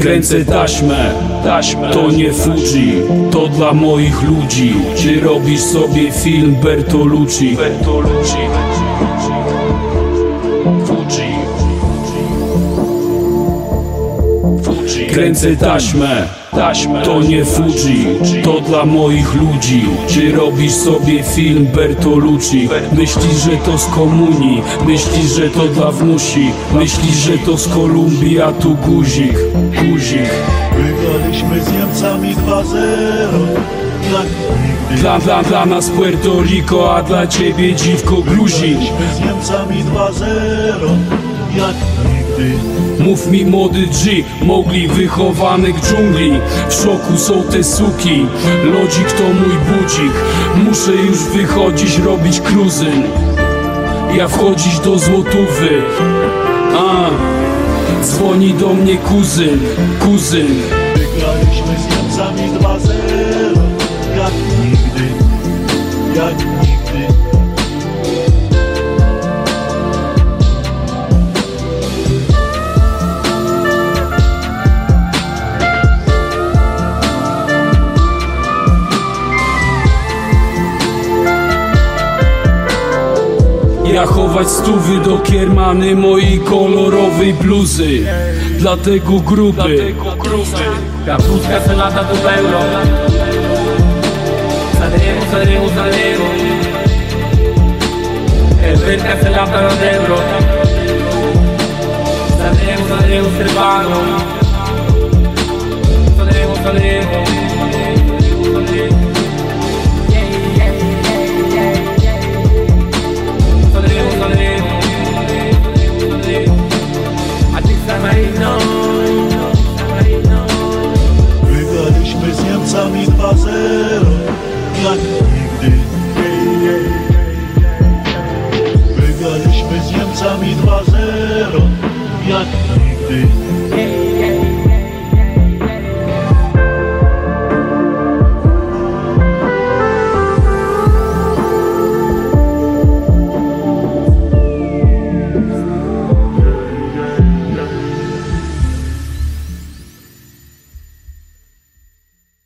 Kręcę taśmę, taśmę. To nie Fuji, to dla moich ludzi. Ty robisz sobie film Bertolucci. Bertolucci. Fuji. Fuji. Kręcę taśmę, taśmę. To nie Fuji, to dla moich ludzi. Ty robisz sobie film Bertolucci? Myślisz, że to z komunii Myślisz, że to dla wnusi. Myślisz, że to z Kolumbii, a tu guzik Guzik. Wygraliśmy z Niemcami 2-0 Jak nigdy Dla, dla, dla nas Puerto Rico, a dla ciebie dziwko Gruzin z Niemcami 2-0 Jak Mów mi młody G, mogli wychowanek dżungli. W szoku są te suki, lodzik to mój budzik. Muszę już wychodzić, robić kruzyn. Ja wchodzić do złotówy A, dzwoni do mnie kuzyn, kuzyn. Wygraliśmy z Niemcami 2-0 Ja chować stówy do kiermany mojej kolorowej bluzy. Dlatego gruby. Kapuska se lata do euro. Sanremo, Sanremo, Sanremo El Verca se lata do euro. Sanremo, Sanremo, Servano Sanremo Sanremo, Niemcami 2-0 Jak nigdy Wygraliśmy z Niemcami 2-0 Jak nigdy